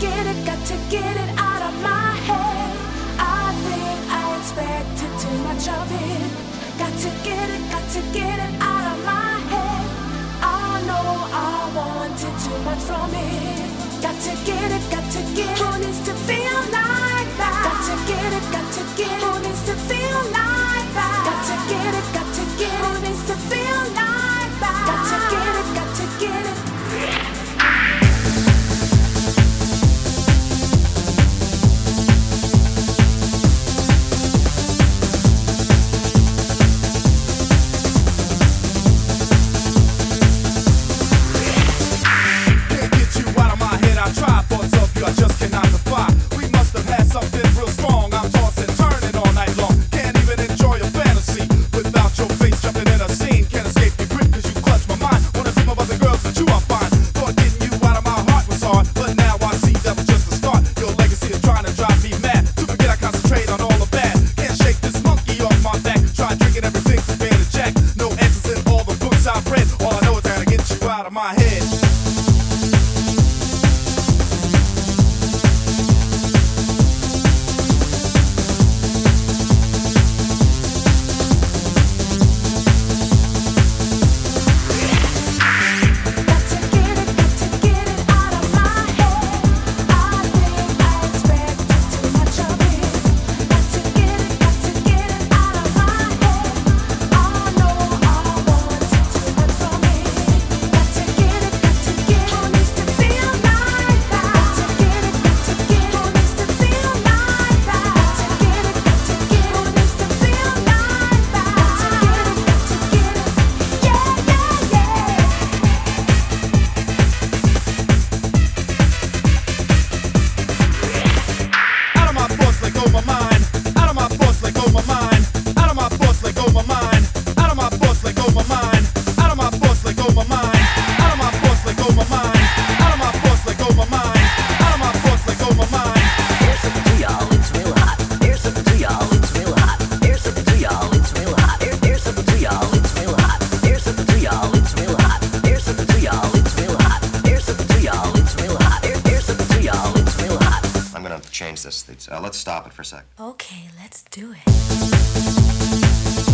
get it, got to get it out of my head. I think I expected too much of it. Got to get it, got to get it out of my head. I know I wanted too much from it. Got to get it, got to get it. Who needs to feel over change this. Uh, let's stop it for a sec. Okay, let's do it.